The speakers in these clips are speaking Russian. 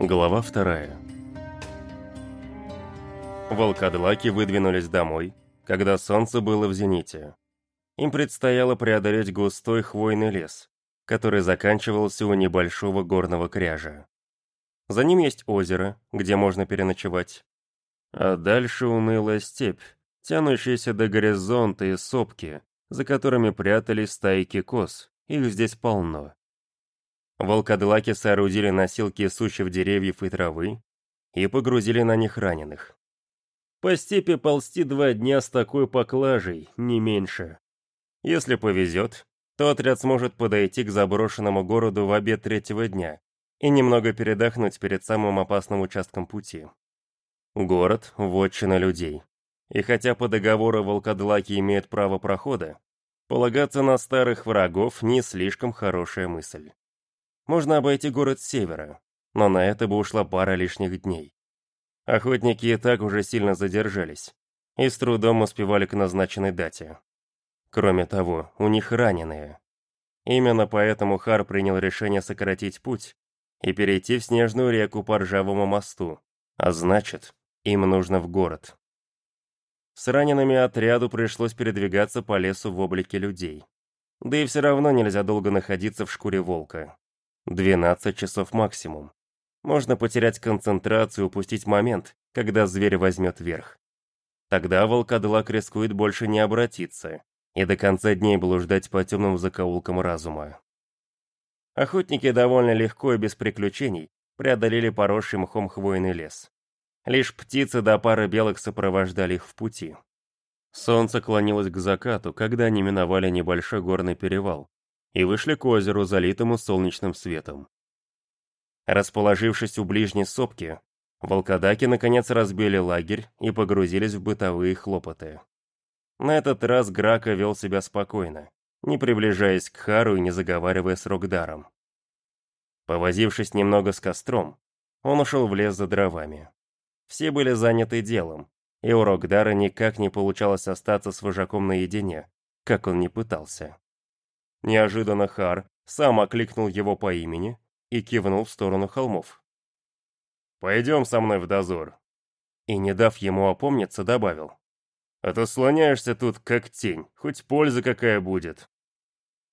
Глава вторая. Волкодлаки выдвинулись домой, когда солнце было в зените. Им предстояло преодолеть густой хвойный лес, который заканчивался у небольшого горного кряжа. За ним есть озеро, где можно переночевать. А дальше унылая степь, тянущаяся до горизонта и сопки, за которыми прятались стайки коз, их здесь полно. Волкодлаки соорудили носилки сучьев деревьев и травы и погрузили на них раненых. По степи ползти два дня с такой поклажей, не меньше. Если повезет, то отряд сможет подойти к заброшенному городу в обед третьего дня и немного передохнуть перед самым опасным участком пути. Город – вотчина людей. И хотя по договору волкодлаки имеют право прохода, полагаться на старых врагов не слишком хорошая мысль. Можно обойти город с севера, но на это бы ушла пара лишних дней. Охотники и так уже сильно задержались и с трудом успевали к назначенной дате. Кроме того, у них раненые. Именно поэтому Хар принял решение сократить путь и перейти в снежную реку по ржавому мосту, а значит, им нужно в город. С ранеными отряду пришлось передвигаться по лесу в облике людей. Да и все равно нельзя долго находиться в шкуре волка. 12 часов максимум. Можно потерять концентрацию, упустить момент, когда зверь возьмет верх. Тогда волкодлак рискует больше не обратиться и до конца дней блуждать по темным закоулкам разума. Охотники довольно легко и без приключений преодолели поросший мхом хвойный лес. Лишь птицы до пары белых сопровождали их в пути. Солнце клонилось к закату, когда они миновали небольшой горный перевал, и вышли к озеру, залитому солнечным светом. Расположившись у ближней сопки, волкодаки наконец разбили лагерь и погрузились в бытовые хлопоты. На этот раз Грака вел себя спокойно, не приближаясь к Хару и не заговаривая с Рогдаром. Повозившись немного с костром, он ушел в лес за дровами. Все были заняты делом, и у Рогдара никак не получалось остаться с вожаком наедине, как он не пытался. Неожиданно Хар сам окликнул его по имени и кивнул в сторону холмов. «Пойдем со мной в дозор». И, не дав ему опомниться, добавил. «А то слоняешься тут, как тень, хоть польза какая будет».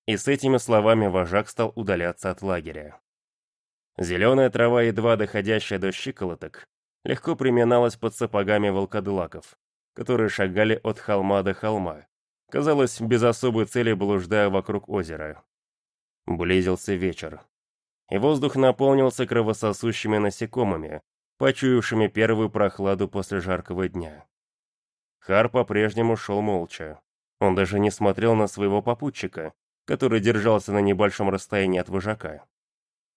И с этими словами вожак стал удаляться от лагеря. Зеленая трава, едва доходящая до щиколоток, легко приминалась под сапогами волкодлаков, которые шагали от холма до холма, казалось, без особой цели блуждая вокруг озера. Близился вечер. И воздух наполнился кровососущими насекомыми, почуявшими первую прохладу после жаркого дня. Хар по-прежнему шел молча. Он даже не смотрел на своего попутчика, который держался на небольшом расстоянии от вожака.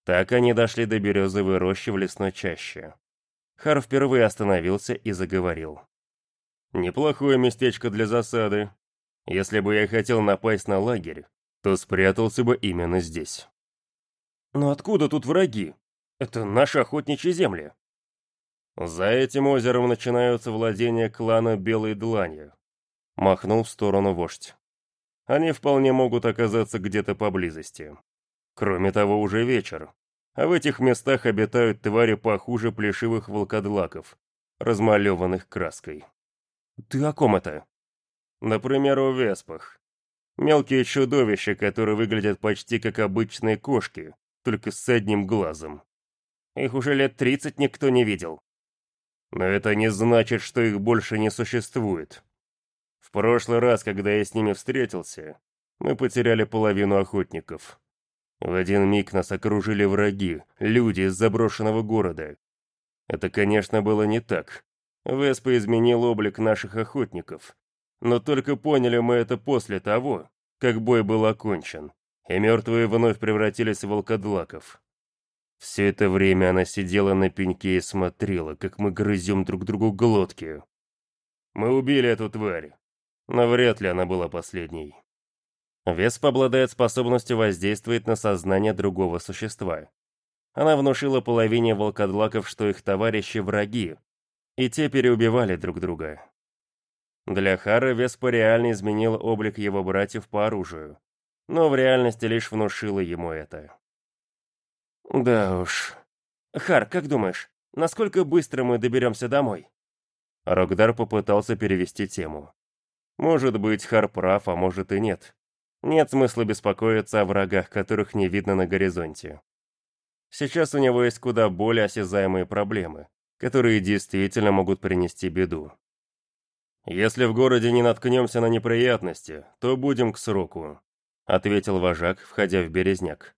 Так они дошли до березовой рощи в лесной чаще. Хар впервые остановился и заговорил. «Неплохое местечко для засады. Если бы я хотел напасть на лагерь, то спрятался бы именно здесь. Но откуда тут враги? Это наши охотничьи земли. За этим озером начинаются владения клана Белой Длани. Махнул в сторону вождь. Они вполне могут оказаться где-то поблизости. Кроме того, уже вечер. А в этих местах обитают твари похуже плешивых волкодлаков, размалеванных краской. Ты о ком это? Например, о веспах. Мелкие чудовища, которые выглядят почти как обычные кошки, только с одним глазом. Их уже лет тридцать никто не видел. Но это не значит, что их больше не существует. В прошлый раз, когда я с ними встретился, мы потеряли половину охотников. В один миг нас окружили враги, люди из заброшенного города. Это, конечно, было не так. Веспа изменил облик наших охотников, но только поняли мы это после того, как бой был окончен, и мертвые вновь превратились в волкодлаков. Все это время она сидела на пеньке и смотрела, как мы грызем друг другу глотки. Мы убили эту тварь, но вряд ли она была последней. Весп обладает способностью воздействовать на сознание другого существа. Она внушила половине волкодлаков, что их товарищи враги, и те переубивали друг друга. Для Хара Веспа реально изменил облик его братьев по оружию, но в реальности лишь внушила ему это. Да уж, Хар, как думаешь, насколько быстро мы доберемся домой?» Рогдар попытался перевести тему. Может быть, Хар прав, а может и нет. Нет смысла беспокоиться о врагах, которых не видно на горизонте. Сейчас у него есть куда более осязаемые проблемы, которые действительно могут принести беду. «Если в городе не наткнемся на неприятности, то будем к сроку», — ответил вожак, входя в Березняк.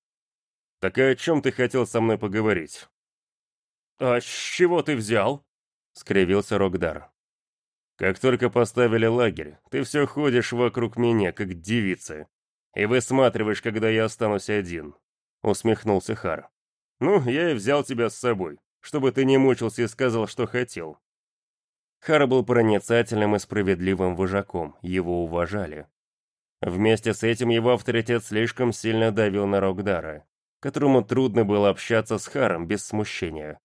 «Так и о чем ты хотел со мной поговорить?» «А с чего ты взял?» — скривился Рогдар. «Как только поставили лагерь, ты все ходишь вокруг меня, как девица, и высматриваешь, когда я останусь один», — усмехнулся Хар. «Ну, я и взял тебя с собой, чтобы ты не мучился и сказал, что хотел». Хар был проницательным и справедливым вожаком, его уважали. Вместе с этим его авторитет слишком сильно давил на Рогдара, которому трудно было общаться с Харом без смущения.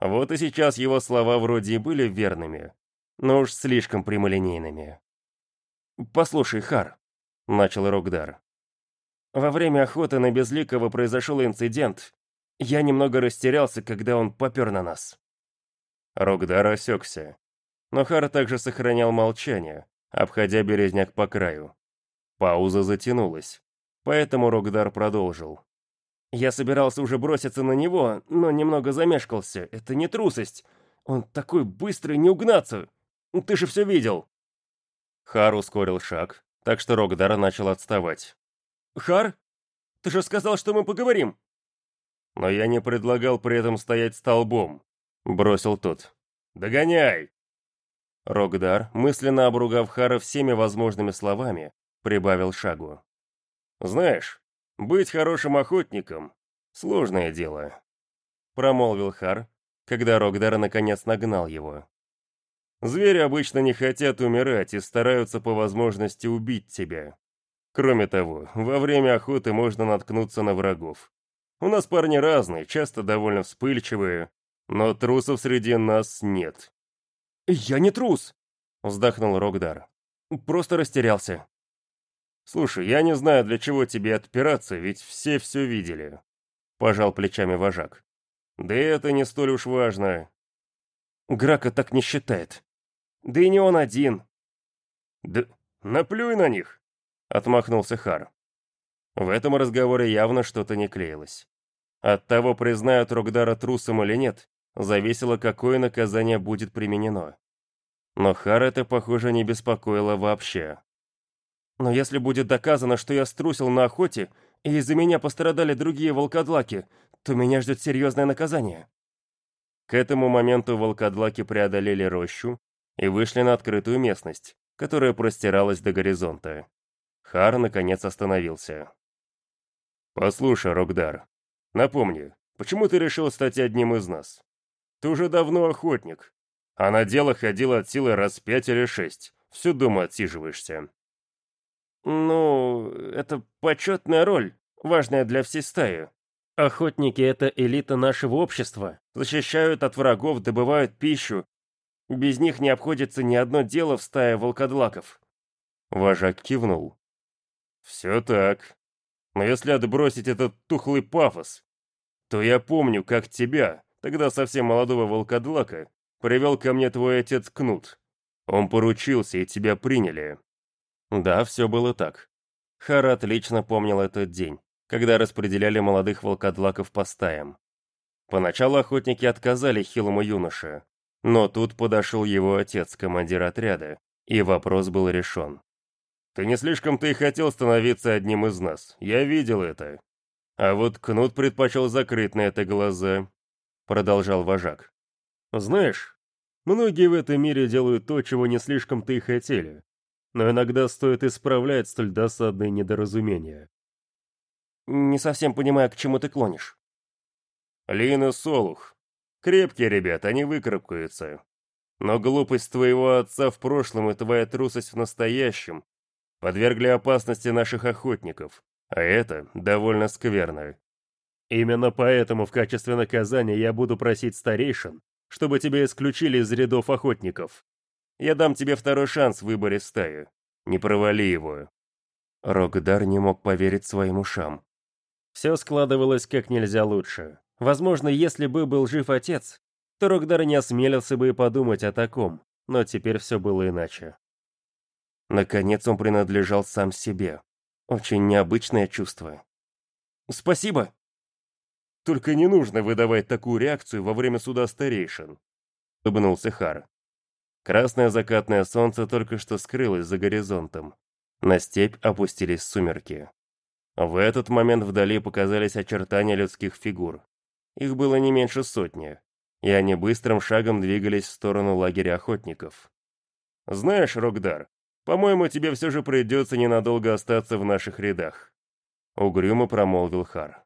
Вот и сейчас его слова вроде и были верными, но уж слишком прямолинейными. «Послушай, Хар», — начал Рогдар. «Во время охоты на Безликого произошел инцидент. Я немного растерялся, когда он попер на нас». Рогдар осекся. Но Хар также сохранял молчание, обходя березняк по краю. Пауза затянулась, поэтому Рогдар продолжил. Я собирался уже броситься на него, но немного замешкался. Это не трусость. Он такой быстрый, не угнаться. Ты же все видел. Хар ускорил шаг, так что Рогдар начал отставать. «Хар, ты же сказал, что мы поговорим!» «Но я не предлагал при этом стоять столбом», — бросил тот. «Догоняй!» Рогдар, мысленно обругав Хара всеми возможными словами, прибавил шагу. «Знаешь, быть хорошим охотником — сложное дело», — промолвил Хар, когда Рогдар наконец нагнал его. «Звери обычно не хотят умирать и стараются по возможности убить тебя. Кроме того, во время охоты можно наткнуться на врагов. У нас парни разные, часто довольно вспыльчивые, но трусов среди нас нет». «Я не трус!» — вздохнул Рогдар. «Просто растерялся». «Слушай, я не знаю, для чего тебе отпираться, ведь все все видели», — пожал плечами вожак. «Да это не столь уж важно». Грака так не считает. Да и не он один. «Да наплюй на них», — отмахнулся Хар. В этом разговоре явно что-то не клеилось. От того, признают Рогдара трусом или нет, зависело, какое наказание будет применено. Но Хар это, похоже, не беспокоило вообще. Но если будет доказано, что я струсил на охоте, и из-за меня пострадали другие волкодлаки, то меня ждет серьезное наказание». К этому моменту волкодлаки преодолели рощу и вышли на открытую местность, которая простиралась до горизонта. Хар, наконец, остановился. «Послушай, Рогдар, напомни, почему ты решил стать одним из нас? Ты уже давно охотник, а на дело ходил от силы раз пять или шесть, всю дома отсиживаешься. «Ну, это почетная роль, важная для всей стаи. Охотники — это элита нашего общества, защищают от врагов, добывают пищу. Без них не обходится ни одно дело в стае волкодлаков». Вожак кивнул. «Все так. Но если отбросить этот тухлый пафос, то я помню, как тебя, тогда совсем молодого волкодлака, привел ко мне твой отец Кнут. Он поручился, и тебя приняли. Да, все было так. Хара отлично помнил этот день, когда распределяли молодых волкодлаков по стаям. Поначалу охотники отказали хилому юноше, но тут подошел его отец, командир отряда, и вопрос был решен. «Ты не слишком-то и хотел становиться одним из нас, я видел это. А вот Кнут предпочел закрыть на это глаза», — продолжал вожак. «Знаешь, многие в этом мире делают то, чего не слишком-то и хотели, но иногда стоит исправлять столь досадные недоразумения. Не совсем понимаю, к чему ты клонишь. Лин и Солух. Крепкие ребята, они выкарабкаются. Но глупость твоего отца в прошлом и твоя трусость в настоящем подвергли опасности наших охотников, а это довольно скверно. Именно поэтому в качестве наказания я буду просить старейшин, чтобы тебя исключили из рядов охотников. Я дам тебе второй шанс в выборе стаи. Не провали его». Рогдар не мог поверить своим ушам. Все складывалось как нельзя лучше. Возможно, если бы был жив отец, то Рогдар не осмелился бы и подумать о таком, но теперь все было иначе. Наконец он принадлежал сам себе. Очень необычное чувство. «Спасибо!» «Только не нужно выдавать такую реакцию во время суда старейшин», — улыбнулся Хар. Красное закатное солнце только что скрылось за горизонтом. На степь опустились сумерки. В этот момент вдали показались очертания людских фигур. Их было не меньше сотни, и они быстрым шагом двигались в сторону лагеря охотников. «Знаешь, Рогдар, по-моему, тебе все же придется ненадолго остаться в наших рядах», — угрюмо промолвил Хар.